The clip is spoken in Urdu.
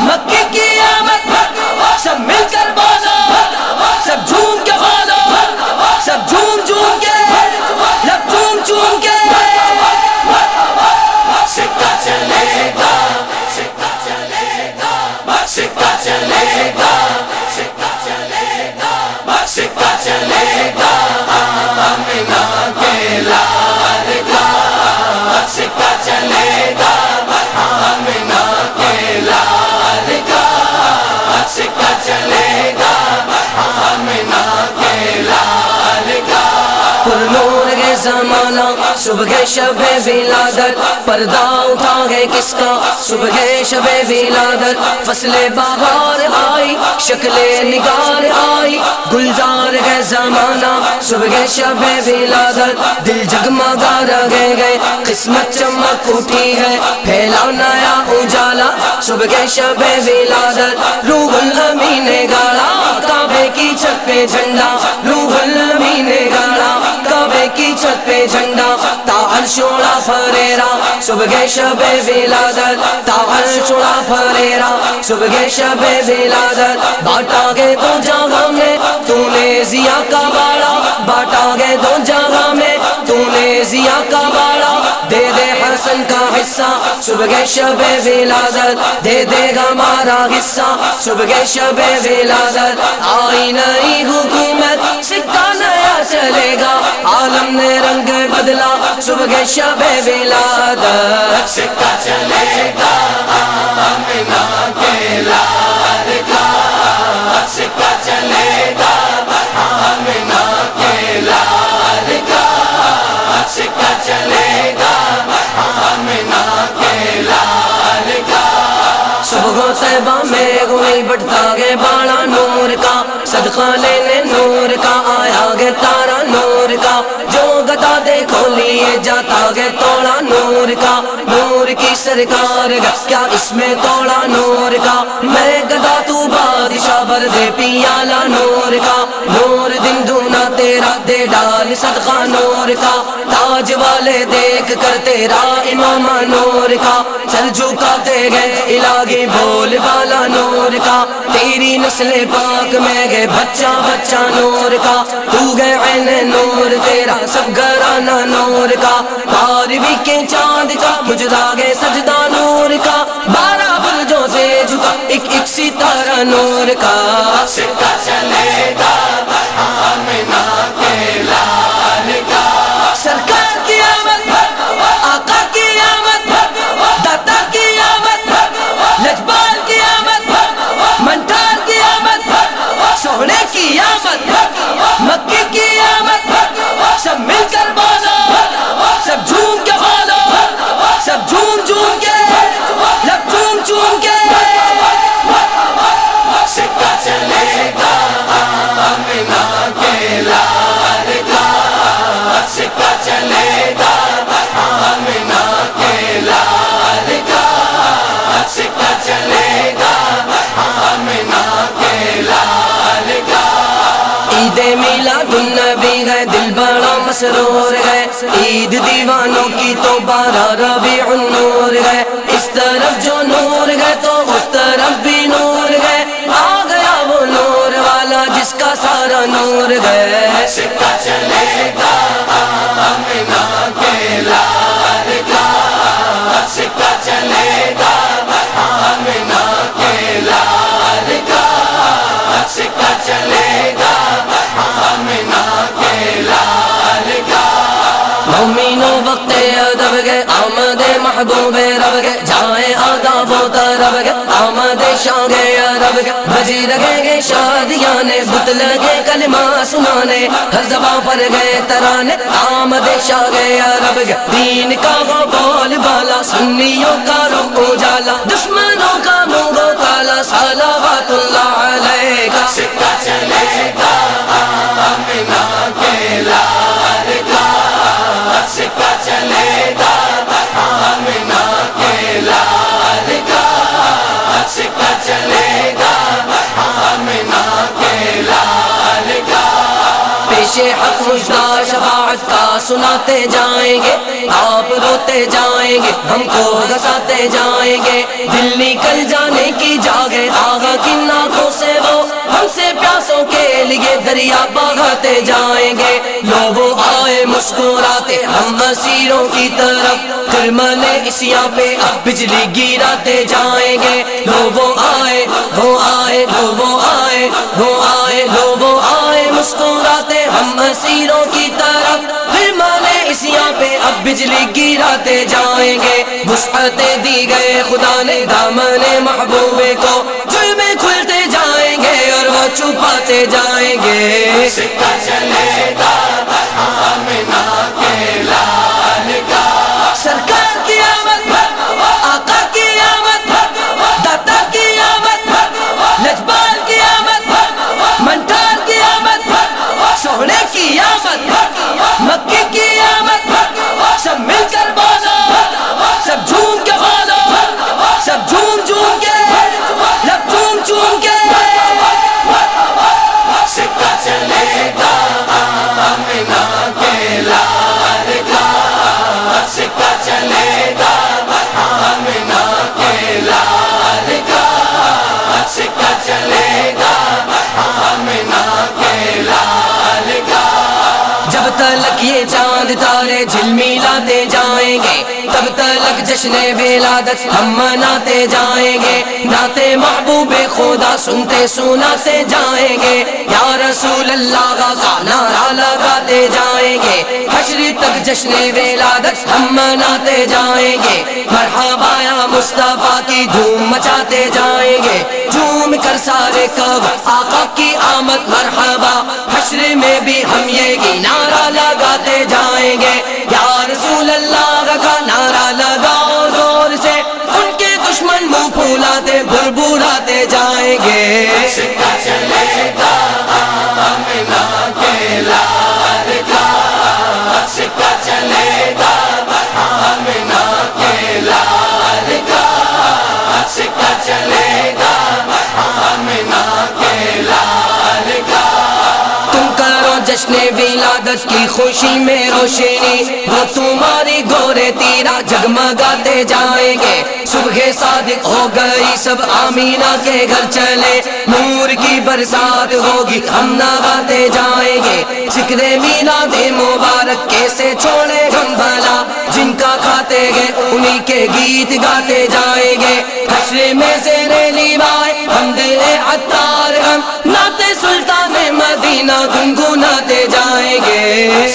مکے کی آمد سب مل کر زمانہ، صبح شب ولادت، پردہ اٹھا ہے کس کا؟ صبح شب ولادت، فصل بہار آئی، شکل نگار آئی، گلزار ہے زمانہ، صبح شب ولادت، دل جگمگا رہے گئے، قسمت چمک اٹھی ہے، پھیلا نیا اجالا، صبح شب ولادت، روح الامین گاڑا کعبے کی چھت پہ جھنڈا، روح الامین چھت پہ جھنڈا، تا ہر چوڑا فریرا صبح شب ولادت تاہر چوڑا فریرا صبح شب ولادت، باٹا گے تو جگہ میں۔ تو نے زیا کا باڑا، باٹا گے تو جاگا میں۔ تو نے زیا کا باڑا۔ حسن کا حصہ۔ صبح شب ولادت، دے دے گا ہمارا حصہ۔ صبح شب ولادت، آئی نئی حکومت، سکہ نیا چلے گا۔ عالم نے رنگ بدلا۔ صبح شب ولادت، سکہ چلے گا۔ سکہ چلے گا۔ سکہ چلے گا۔ بٹ بھاگے گے باڑا نور کا، صدقہ لینے نور کا، آیا گے تارا نور کا۔ جو گدا دیکھو لیے جاتا گے توڑا نور کا۔ نور کی سرکار گا، کیا اس میں توڑا نور کا؟ میں گدا تو بادشاہ بر دے پیالا نور کا۔ نور دن دور تیرا دے ڈال، صدقہ نور کا۔ تاج والے دیکھ کر تیرا امام نور کا۔ چل جھکاتے گئے الہی بول والا نور کا۔ تیری نسل پاک میں گئے بچہ بچہ نور کا۔ تو گئے عین نور، تیرا سب گھرانا نور کا۔ باروی کے چاند کا مجھا گئے سجدہ نور کا۔ بارہ برجوں سے جھکا، ایک ایک ستارہ نور کا۔ سکہ چلے گئے، دل بڑا مسرور گئے۔ عید دیوانوں کی تو بارہ ربیع النور گئے۔ اس طرف جو نور گئے تو اس طرف بھی نور گئے۔ آ گیا وہ نور والا جس کا سارا نور گئے۔ محبوب رب گئے جائیں آداب و رب گئے آمد شاہ گئے رب گئے بجی لگے گے شادیاں نے، بت لگے کلمہ سنانے، ہر زباں پر گئے ترانے، آمد شاہ گئے رب گئے دین کا وہ بول بالا، سنیوں کا رخ اجالا، دشمنوں کا منگو کالا سالہ پیش حق مجدہ شفاعت کا سناتے جائیں گے۔ آپ روتے جائیں گے، ہم کو گساتے جائیں گے۔ دل نکل جانے کی جاگے آگا کی ناکوں سے وہ ہم سے پیاسوں کے لیے دریا بہاتے جائیں گے۔ لو وہ آئے مسکراتے، ہم مسیروں کی طرف۔ پھر اسیا پہ، اب بجلی گراتے جائیں گے۔ لو آئے، وہ آئے وہ آئے وہ آئے وہ آئے مسکراتے کی طرف پھر مانے اسیا پہ اب بجلی گراتے جائیں گے۔ وسعتیں دی گئے خدا نے دامن محبوبے کو۔ جرمیں کھلتے جائیں گے اور وہ چھپاتے جائیں گے۔ کے جھلمیلاتے جائیں گے۔ تب تلک جشن ولادت ہم مناتے جائیں گے۔ ناتے محبوب خدا سنتے سناتے جائیں گے۔ یا رسول اللہ کا نعرہ لگاتے جائیں گے۔ حشر تک جشن ولادت ہم مناتے جائیں گے۔ مرحبا یا مصطفیٰ کی دھوم مچاتے جائیں گے۔ جھوم کر سارے کب آقا کی آمد، مرحبا۔ حشر میں بھی ہم یہ گی، نعرہ لگاتے بلاتے بھر بلاتے جائیں گے۔ سکہ چلے گا آمنہ کے لال جشن ولادت کی خوشی میں روشنی، وہ تمہاری گورے تیرا جگمگاتے جائیں گے۔ صبح صادق ہو گئی، سب آمینہ کے گھر چلے۔ نور کی برسات ہوگی، ہم نواتے جائیں گے۔ ذکر میلاد مبارک کیسے چھوڑے ہم بھلا؟ جن کا کھاتے گے انہی کے گیت گاتے جائیں گے۔ حشر میں زیر مدینہ گنگناتے جائیں گے۔